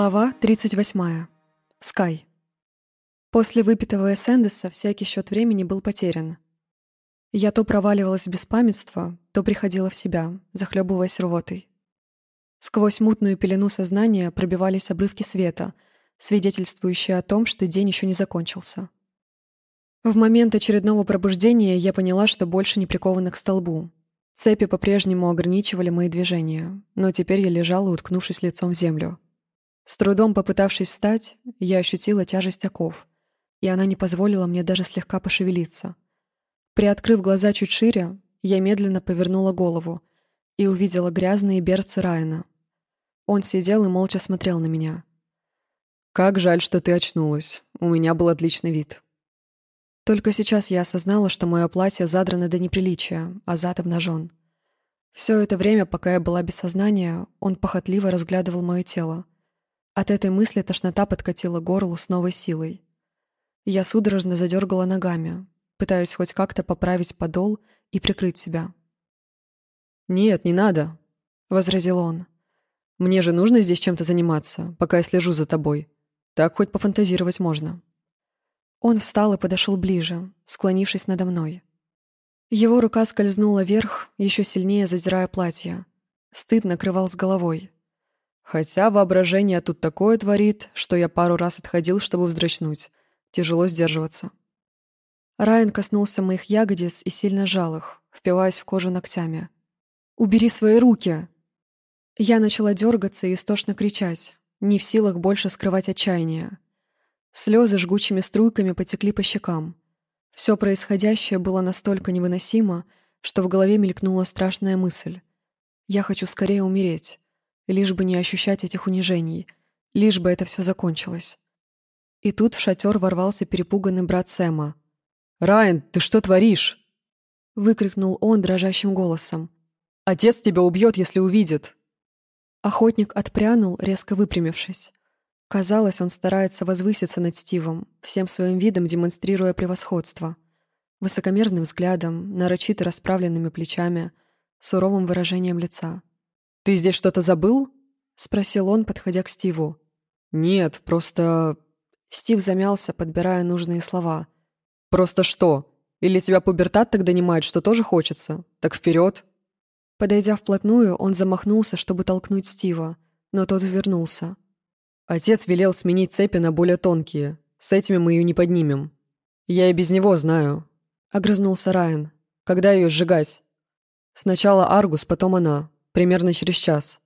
Глава 38. Скай. После выпитого эссендеса всякий счет времени был потерян. Я то проваливалась в беспамятство, то приходила в себя, захлебываясь рвотой. Сквозь мутную пелену сознания пробивались обрывки света, свидетельствующие о том, что день еще не закончился. В момент очередного пробуждения я поняла, что больше не прикована к столбу. Цепи по-прежнему ограничивали мои движения, но теперь я лежала, уткнувшись лицом в землю. С трудом попытавшись встать, я ощутила тяжесть оков, и она не позволила мне даже слегка пошевелиться. Приоткрыв глаза чуть шире, я медленно повернула голову и увидела грязные берцы Райана. Он сидел и молча смотрел на меня. «Как жаль, что ты очнулась. У меня был отличный вид». Только сейчас я осознала, что мое платье задрано до неприличия, а зад обнажен. Все это время, пока я была без сознания, он похотливо разглядывал мое тело. От этой мысли тошнота подкатила горлу с новой силой. Я судорожно задергала ногами, пытаясь хоть как-то поправить подол и прикрыть себя. «Нет, не надо», — возразил он. «Мне же нужно здесь чем-то заниматься, пока я слежу за тобой. Так хоть пофантазировать можно». Он встал и подошел ближе, склонившись надо мной. Его рука скользнула вверх, еще сильнее задирая платье. Стыд накрывал с головой. Хотя воображение тут такое творит, что я пару раз отходил, чтобы вздрачнуть. Тяжело сдерживаться. Райан коснулся моих ягодиц и сильно жал их, впиваясь в кожу ногтями. «Убери свои руки!» Я начала дергаться и истошно кричать, не в силах больше скрывать отчаяние. Слезы жгучими струйками потекли по щекам. Все происходящее было настолько невыносимо, что в голове мелькнула страшная мысль. «Я хочу скорее умереть лишь бы не ощущать этих унижений, лишь бы это все закончилось. И тут в шатер ворвался перепуганный брат Сэма. «Райан, ты что творишь?» Выкрикнул он дрожащим голосом. «Отец тебя убьет, если увидит!» Охотник отпрянул, резко выпрямившись. Казалось, он старается возвыситься над Стивом, всем своим видом демонстрируя превосходство. Высокомерным взглядом, нарочито расправленными плечами, суровым выражением лица. «Ты здесь что-то забыл?» — спросил он, подходя к Стиву. «Нет, просто...» Стив замялся, подбирая нужные слова. «Просто что? Или тебя пубертат так донимает, что тоже хочется? Так вперед!» Подойдя вплотную, он замахнулся, чтобы толкнуть Стива, но тот увернулся. «Отец велел сменить цепи на более тонкие. С этими мы ее не поднимем. Я и без него знаю», — огрызнулся Райан. «Когда ее сжигать?» «Сначала Аргус, потом она. Примерно через час.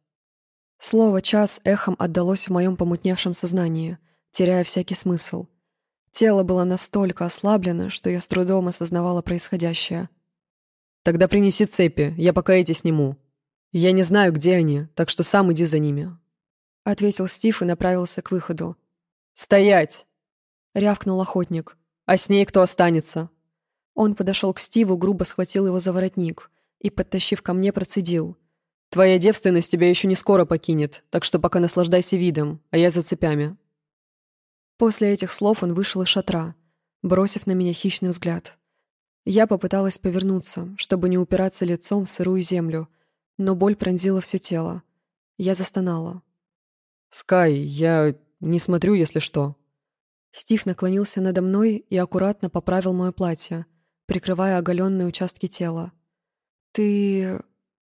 Слово «час» эхом отдалось в моем помутневшем сознании, теряя всякий смысл. Тело было настолько ослаблено, что я с трудом осознавала происходящее. «Тогда принеси цепи, я пока эти сниму. Я не знаю, где они, так что сам иди за ними», — ответил Стив и направился к выходу. «Стоять!» — рявкнул охотник. «А с ней кто останется?» Он подошел к Стиву, грубо схватил его за воротник и, подтащив ко мне, процедил. Твоя девственность тебя еще не скоро покинет, так что пока наслаждайся видом, а я за цепями». После этих слов он вышел из шатра, бросив на меня хищный взгляд. Я попыталась повернуться, чтобы не упираться лицом в сырую землю, но боль пронзила все тело. Я застонала. «Скай, я не смотрю, если что». Стив наклонился надо мной и аккуратно поправил мое платье, прикрывая оголенные участки тела. «Ты...»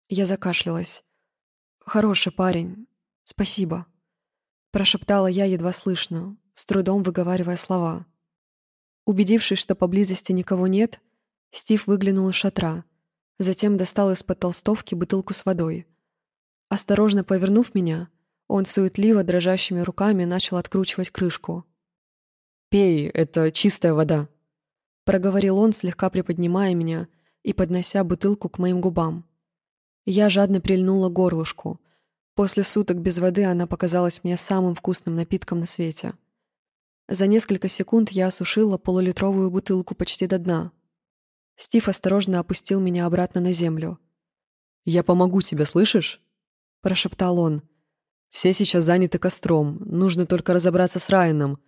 Я закашлялась. «Хороший парень. Спасибо», — прошептала я едва слышно, с трудом выговаривая слова. Убедившись, что поблизости никого нет, Стив выглянул из шатра, затем достал из-под толстовки бутылку с водой. Осторожно повернув меня, он суетливо дрожащими руками начал откручивать крышку. «Пей, это чистая вода», — проговорил он, слегка приподнимая меня и поднося бутылку к моим губам. Я жадно прильнула горлышку. После суток без воды она показалась мне самым вкусным напитком на свете. За несколько секунд я осушила полулитровую бутылку почти до дна. Стив осторожно опустил меня обратно на землю. «Я помогу тебе, слышишь?» – прошептал он. «Все сейчас заняты костром. Нужно только разобраться с Райаном.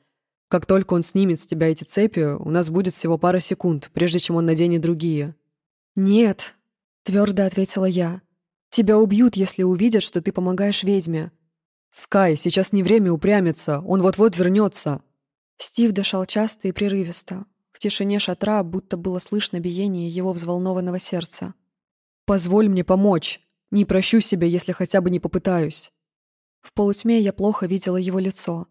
Как только он снимет с тебя эти цепи, у нас будет всего пара секунд, прежде чем он наденет другие». «Нет», — твердо ответила я. Тебя убьют, если увидят, что ты помогаешь ведьме». «Скай, сейчас не время упрямиться, он вот-вот вернется!» Стив дышал часто и прерывисто. В тишине шатра будто было слышно биение его взволнованного сердца. «Позволь мне помочь. Не прощу себя, если хотя бы не попытаюсь». В полутьме я плохо видела его лицо,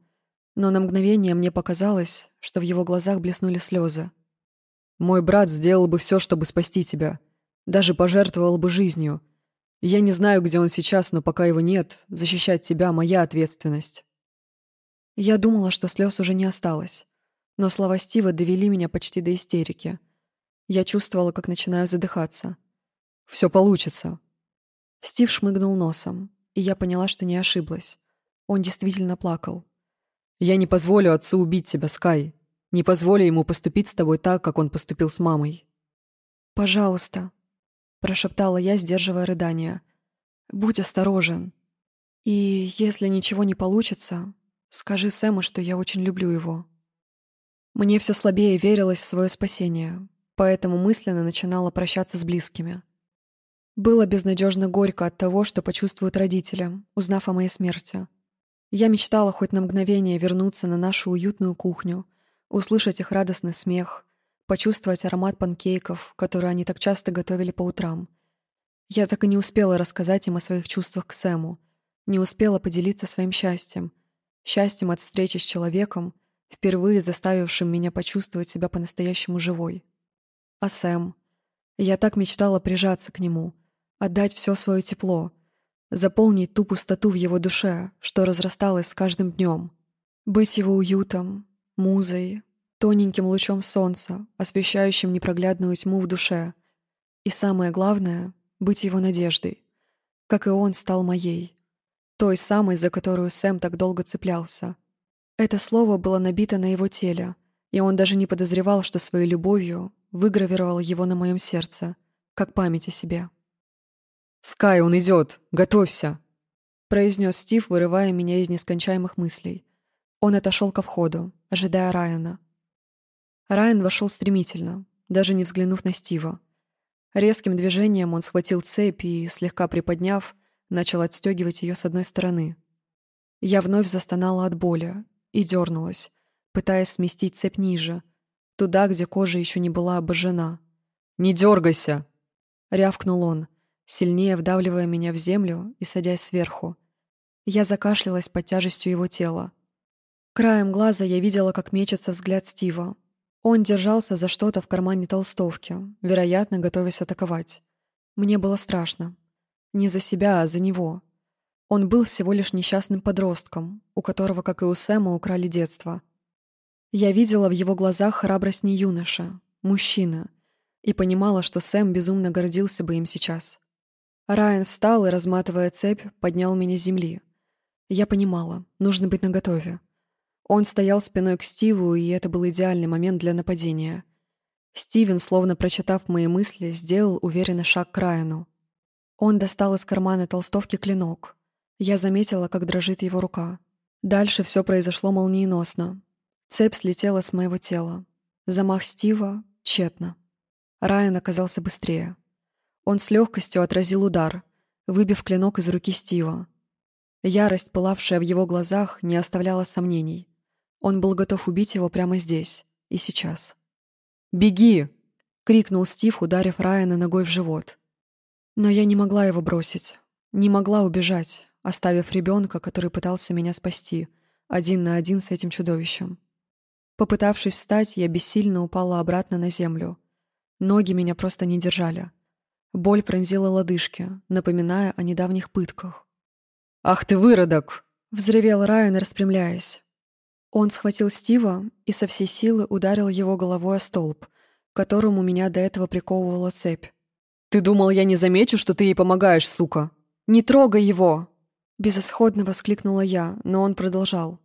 но на мгновение мне показалось, что в его глазах блеснули слезы. «Мой брат сделал бы все, чтобы спасти тебя. Даже пожертвовал бы жизнью. Я не знаю, где он сейчас, но пока его нет, защищать тебя — моя ответственность». Я думала, что слез уже не осталось, но слова Стива довели меня почти до истерики. Я чувствовала, как начинаю задыхаться. «Все получится». Стив шмыгнул носом, и я поняла, что не ошиблась. Он действительно плакал. «Я не позволю отцу убить тебя, Скай. Не позволю ему поступить с тобой так, как он поступил с мамой». «Пожалуйста», — прошептала я, сдерживая рыдания. «Будь осторожен. И если ничего не получится, Скажи Сэму, что я очень люблю его. Мне все слабее верилось в свое спасение, поэтому мысленно начинала прощаться с близкими. Было безнадежно горько от того, что почувствуют родители, узнав о моей смерти. Я мечтала хоть на мгновение вернуться на нашу уютную кухню, услышать их радостный смех, почувствовать аромат панкейков, которые они так часто готовили по утрам. Я так и не успела рассказать им о своих чувствах к Сэму, не успела поделиться своим счастьем, счастьем от встречи с человеком, впервые заставившим меня почувствовать себя по-настоящему живой. А Сэм? Я так мечтала прижаться к нему, отдать все свое тепло, заполнить ту пустоту в его душе, что разрасталась с каждым днем, быть его уютом, музой, тоненьким лучом солнца, освещающим непроглядную тьму в душе. И самое главное — быть его надеждой, как и он стал моей. Той самой, за которую Сэм так долго цеплялся. Это слово было набито на его теле, и он даже не подозревал, что своей любовью выгравировал его на моем сердце, как память о себе. «Скай, он идет! Готовься!» произнес Стив, вырывая меня из нескончаемых мыслей. Он отошел ко входу, ожидая Райана. Райан вошел стремительно, даже не взглянув на Стива. Резким движением он схватил цепь и, слегка приподняв, начал отстегивать ее с одной стороны. Я вновь застонала от боли и дернулась, пытаясь сместить цепь ниже, туда, где кожа еще не была обожжена. «Не дергайся!» — рявкнул он, сильнее вдавливая меня в землю и садясь сверху. Я закашлялась под тяжестью его тела. Краем глаза я видела, как мечется взгляд Стива. Он держался за что-то в кармане толстовки, вероятно, готовясь атаковать. Мне было страшно, не за себя, а за него. Он был всего лишь несчастным подростком, у которого, как и у Сэма, украли детство. Я видела в его глазах храбрость не юноша, мужчина, и понимала, что Сэм безумно гордился бы им сейчас. Райан встал и, разматывая цепь, поднял меня с земли. Я понимала, нужно быть наготове. Он стоял спиной к Стиву, и это был идеальный момент для нападения. Стивен, словно прочитав мои мысли, сделал уверенный шаг к Райану. Он достал из кармана толстовки клинок. Я заметила, как дрожит его рука. Дальше все произошло молниеносно. Цепь слетела с моего тела. Замах Стива — тщетно. Райан оказался быстрее. Он с легкостью отразил удар, выбив клинок из руки Стива. Ярость, пылавшая в его глазах, не оставляла сомнений. Он был готов убить его прямо здесь и сейчас. «Беги!» — крикнул Стив, ударив Райана ногой в живот. Но я не могла его бросить. Не могла убежать, оставив ребенка, который пытался меня спасти, один на один с этим чудовищем. Попытавшись встать, я бессильно упала обратно на землю. Ноги меня просто не держали. Боль пронзила лодыжки, напоминая о недавних пытках. «Ах ты выродок!» — взревел Райан, распрямляясь. Он схватил Стива и со всей силы ударил его головой о столб, которому меня до этого приковывала цепь. «Ты думал, я не замечу, что ты ей помогаешь, сука?» «Не трогай его!» Безысходно воскликнула я, но он продолжал.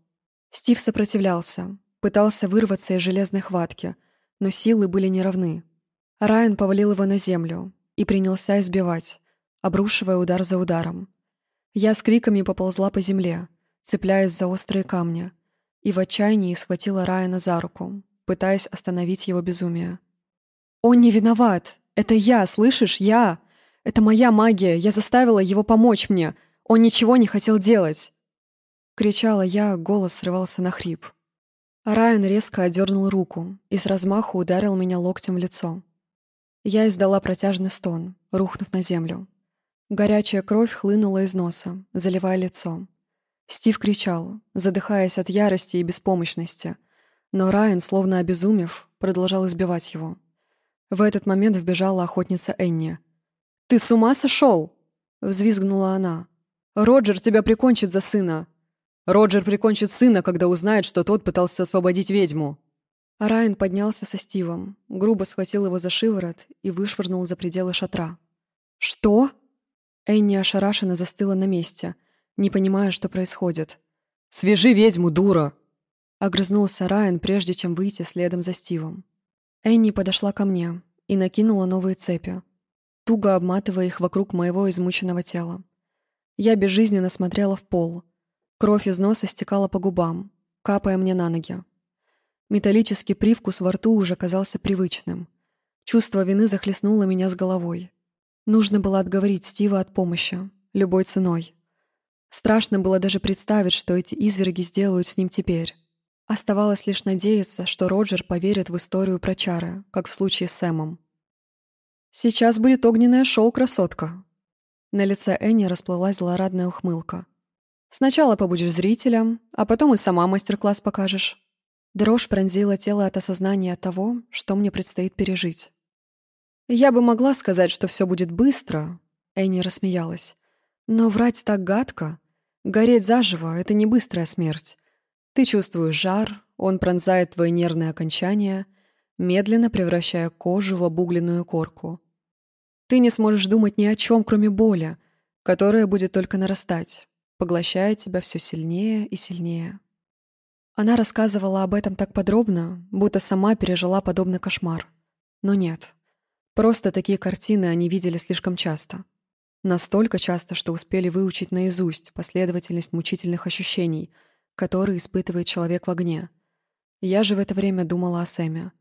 Стив сопротивлялся, пытался вырваться из железной хватки, но силы были неравны. Райан повалил его на землю и принялся избивать, обрушивая удар за ударом. Я с криками поползла по земле, цепляясь за острые камни, и в отчаянии схватила Райана за руку, пытаясь остановить его безумие. «Он не виноват! Это я, слышишь? Я! Это моя магия, я заставила его помочь мне. Он ничего не хотел делать. Кричала я, голос срывался на хрип. Райан резко отдернул руку и с размаху ударил меня локтем в лицо. Я издала протяжный стон, рухнув на землю. Горячая кровь хлынула из носа, заливая лицо. Стив кричал, задыхаясь от ярости и беспомощности, но Райан, словно обезумев, продолжал избивать его. В этот момент вбежала охотница Энни. «Ты с ума сошел?» — взвизгнула она. «Роджер тебя прикончит за сына!» «Роджер прикончит сына, когда узнает, что тот пытался освободить ведьму!» Райан поднялся со Стивом, грубо схватил его за шиворот и вышвырнул за пределы шатра. «Что?» Энни ошарашенно застыла на месте, не понимая, что происходит. «Свяжи ведьму, дура!» Огрызнулся Райан, прежде чем выйти следом за Стивом. Энни подошла ко мне и накинула новые цепи, туго обматывая их вокруг моего измученного тела. Я безжизненно смотрела в пол. Кровь из носа стекала по губам, капая мне на ноги. Металлический привкус во рту уже казался привычным. Чувство вины захлестнуло меня с головой. Нужно было отговорить Стива от помощи, любой ценой. Страшно было даже представить, что эти изверги сделают с ним теперь. Оставалось лишь надеяться, что Роджер поверит в историю про чары, как в случае с Сэмом. «Сейчас будет огненное шоу, красотка!» На лице Энни расплылась злорадная ухмылка. «Сначала побудешь зрителем, а потом и сама мастер-класс покажешь». Дрожь пронзила тело от осознания того, что мне предстоит пережить. «Я бы могла сказать, что все будет быстро», — Энни рассмеялась. «Но врать так гадко. Гореть заживо — это не быстрая смерть. Ты чувствуешь жар, он пронзает твои нервные окончания, медленно превращая кожу в обугленную корку. Ты не сможешь думать ни о чем, кроме боли, которая будет только нарастать, поглощая тебя все сильнее и сильнее». Она рассказывала об этом так подробно, будто сама пережила подобный кошмар. Но нет. Просто такие картины они видели слишком часто. Настолько часто, что успели выучить наизусть последовательность мучительных ощущений, которые испытывает человек в огне. Я же в это время думала о Сэме.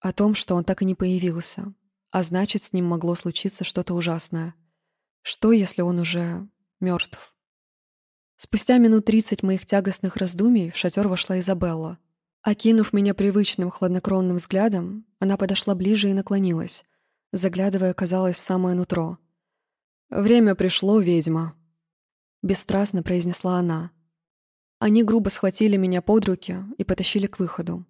О том, что он так и не появился. А значит, с ним могло случиться что-то ужасное. Что, если он уже мертв? Спустя минут тридцать моих тягостных раздумий в шатер вошла Изабелла. Окинув меня привычным хладнокровным взглядом, она подошла ближе и наклонилась заглядывая, казалось, в самое нутро. «Время пришло, ведьма», — бесстрастно произнесла она. Они грубо схватили меня под руки и потащили к выходу.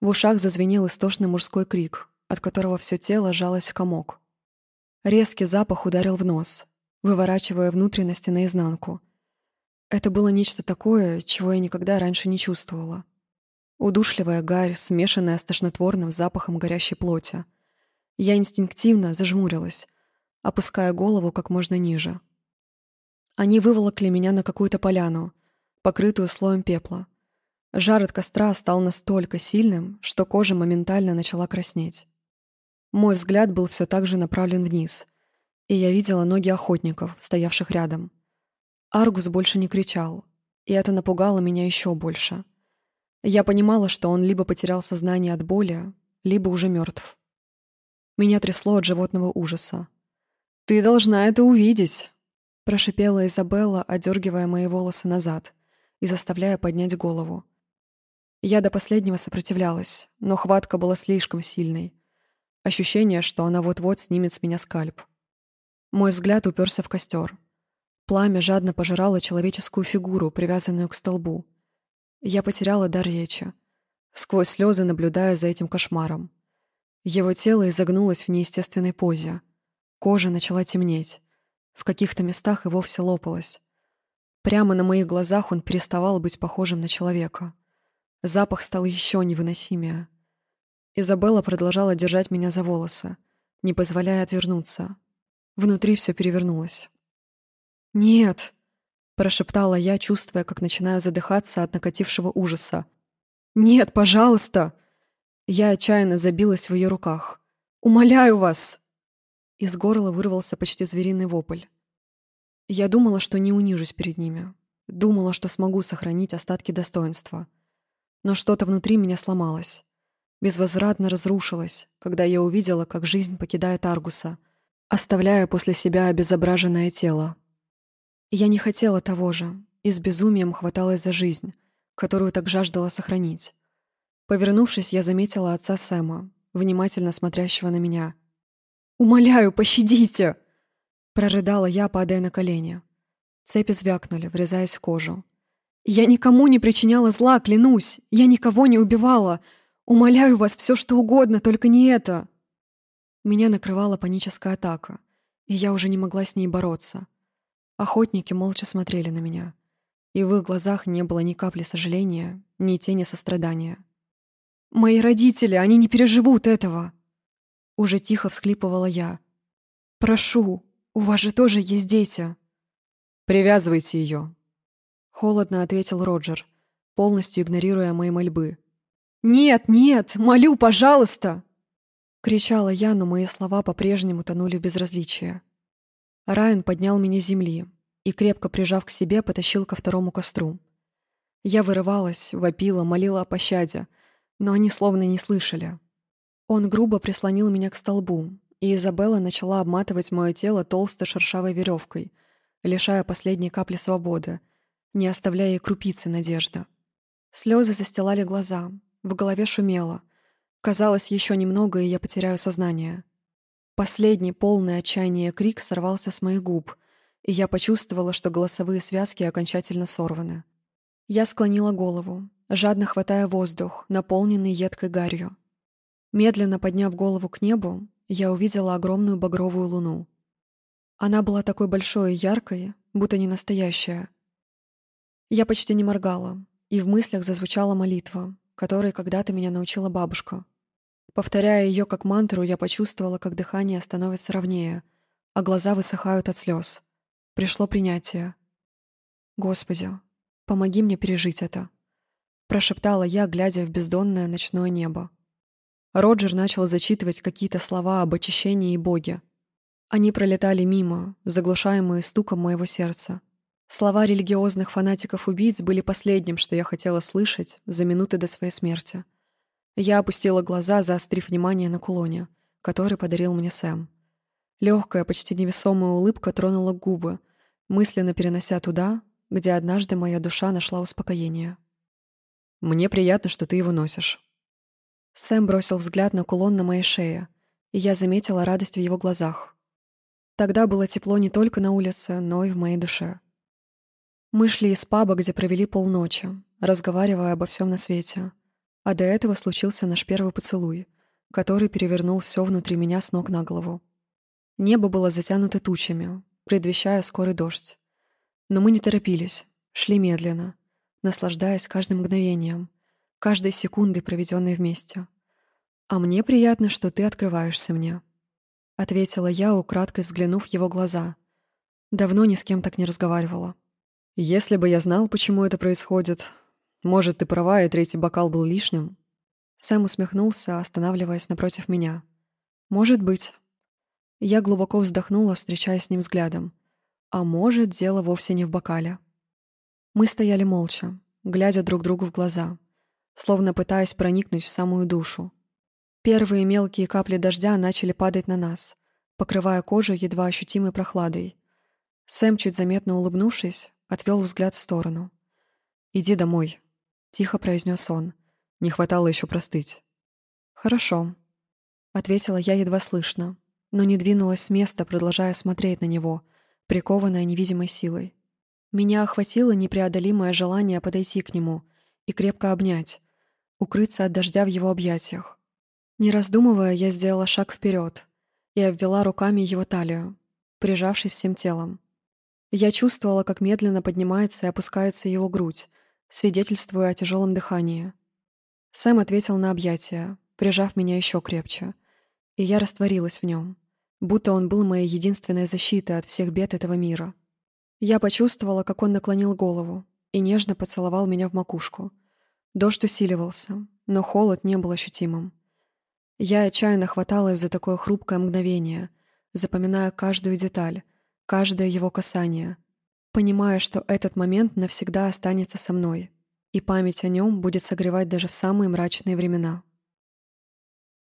В ушах зазвенел истошный мужской крик, от которого все тело сжалось в комок. Резкий запах ударил в нос, выворачивая внутренности наизнанку. Это было нечто такое, чего я никогда раньше не чувствовала. Удушливая гарь, смешанная с тошнотворным запахом горящей плоти — я инстинктивно зажмурилась, опуская голову как можно ниже. Они выволокли меня на какую-то поляну, покрытую слоем пепла. Жар от костра стал настолько сильным, что кожа моментально начала краснеть. Мой взгляд был все так же направлен вниз, и я видела ноги охотников, стоявших рядом. Аргус больше не кричал, и это напугало меня еще больше. Я понимала, что он либо потерял сознание от боли, либо уже мертв. Меня трясло от животного ужаса. «Ты должна это увидеть!» Прошипела Изабелла, одергивая мои волосы назад и заставляя поднять голову. Я до последнего сопротивлялась, но хватка была слишком сильной. Ощущение, что она вот-вот снимет с меня скальп. Мой взгляд уперся в костер. Пламя жадно пожирало человеческую фигуру, привязанную к столбу. Я потеряла дар речи, сквозь слезы наблюдая за этим кошмаром. Его тело изогнулось в неестественной позе. Кожа начала темнеть. В каких-то местах и вовсе лопалась. Прямо на моих глазах он переставал быть похожим на человека. Запах стал еще невыносимее. Изабелла продолжала держать меня за волосы, не позволяя отвернуться. Внутри все перевернулось. «Нет!» — прошептала я, чувствуя, как начинаю задыхаться от накатившего ужаса. «Нет, пожалуйста!» Я отчаянно забилась в ее руках. «Умоляю вас!» Из горла вырвался почти звериный вопль. Я думала, что не унижусь перед ними. Думала, что смогу сохранить остатки достоинства. Но что-то внутри меня сломалось. Безвозвратно разрушилось, когда я увидела, как жизнь покидает Аргуса, оставляя после себя обезображенное тело. Я не хотела того же, и с безумием хваталась за жизнь, которую так жаждала сохранить. Повернувшись, я заметила отца Сэма, внимательно смотрящего на меня. «Умоляю, пощадите!» Прорыдала я, падая на колени. Цепи звякнули, врезаясь в кожу. «Я никому не причиняла зла, клянусь! Я никого не убивала! Умоляю вас, все что угодно, только не это!» Меня накрывала паническая атака, и я уже не могла с ней бороться. Охотники молча смотрели на меня, и в их глазах не было ни капли сожаления, ни тени сострадания. «Мои родители, они не переживут этого!» Уже тихо всхлипывала я. «Прошу, у вас же тоже есть дети!» «Привязывайте ее!» Холодно ответил Роджер, полностью игнорируя мои мольбы. «Нет, нет, молю, пожалуйста!» Кричала я, но мои слова по-прежнему тонули в безразличии. Райан поднял меня с земли и, крепко прижав к себе, потащил ко второму костру. Я вырывалась, вопила, молила о пощаде, но они словно не слышали. Он грубо прислонил меня к столбу, и Изабелла начала обматывать мое тело толстой шершавой веревкой, лишая последней капли свободы, не оставляя и крупицы надежды. Слезы застилали глаза, в голове шумело. Казалось, еще немного, и я потеряю сознание. Последний, полный отчаяния крик сорвался с моих губ, и я почувствовала, что голосовые связки окончательно сорваны. Я склонила голову, жадно хватая воздух, наполненный едкой гарью. Медленно подняв голову к небу, я увидела огромную багровую луну. Она была такой большой и яркой, будто не настоящая. Я почти не моргала, и в мыслях зазвучала молитва, которой когда-то меня научила бабушка. Повторяя ее как мантру, я почувствовала, как дыхание становится ровнее, а глаза высыхают от слез. Пришло принятие. «Господи, помоги мне пережить это», — прошептала я, глядя в бездонное ночное небо. Роджер начал зачитывать какие-то слова об очищении и Боге. Они пролетали мимо, заглушаемые стуком моего сердца. Слова религиозных фанатиков-убийц были последним, что я хотела слышать за минуты до своей смерти. Я опустила глаза, заострив внимание на кулоне, который подарил мне Сэм. Легкая, почти невесомая улыбка тронула губы, мысленно перенося туда, где однажды моя душа нашла успокоение. «Мне приятно, что ты его носишь», Сэм бросил взгляд на кулон на моей шее, и я заметила радость в его глазах. Тогда было тепло не только на улице, но и в моей душе. Мы шли из паба, где провели полночи, разговаривая обо всем на свете. А до этого случился наш первый поцелуй, который перевернул все внутри меня с ног на голову. Небо было затянуто тучами, предвещая скорый дождь. Но мы не торопились, шли медленно, наслаждаясь каждым мгновением, каждой секундой, проведенной вместе. «А мне приятно, что ты открываешься мне», — ответила я, украдкой взглянув в его глаза. Давно ни с кем так не разговаривала. «Если бы я знал, почему это происходит, может, ты права, и третий бокал был лишним?» Сэм усмехнулся, останавливаясь напротив меня. «Может быть». Я глубоко вздохнула, встречаясь с ним взглядом. А может, дело вовсе не в бокале. Мы стояли молча, глядя друг другу в глаза словно пытаясь проникнуть в самую душу. Первые мелкие капли дождя начали падать на нас, покрывая кожу едва ощутимой прохладой. Сэм, чуть заметно улыбнувшись, отвел взгляд в сторону. «Иди домой», — тихо произнес он. Не хватало еще простыть. «Хорошо», — ответила я едва слышно, но не двинулась с места, продолжая смотреть на него, прикованная невидимой силой. Меня охватило непреодолимое желание подойти к нему и крепко обнять, укрыться от дождя в его объятиях. Не раздумывая, я сделала шаг вперед и обвела руками его талию, прижавшись всем телом. Я чувствовала, как медленно поднимается и опускается его грудь, свидетельствуя о тяжелом дыхании. Сэм ответил на объятия, прижав меня еще крепче, и я растворилась в нем, будто он был моей единственной защитой от всех бед этого мира. Я почувствовала, как он наклонил голову и нежно поцеловал меня в макушку — Дождь усиливался, но холод не был ощутимым. Я отчаянно хваталась за такое хрупкое мгновение, запоминая каждую деталь, каждое его касание, понимая, что этот момент навсегда останется со мной, и память о нем будет согревать даже в самые мрачные времена.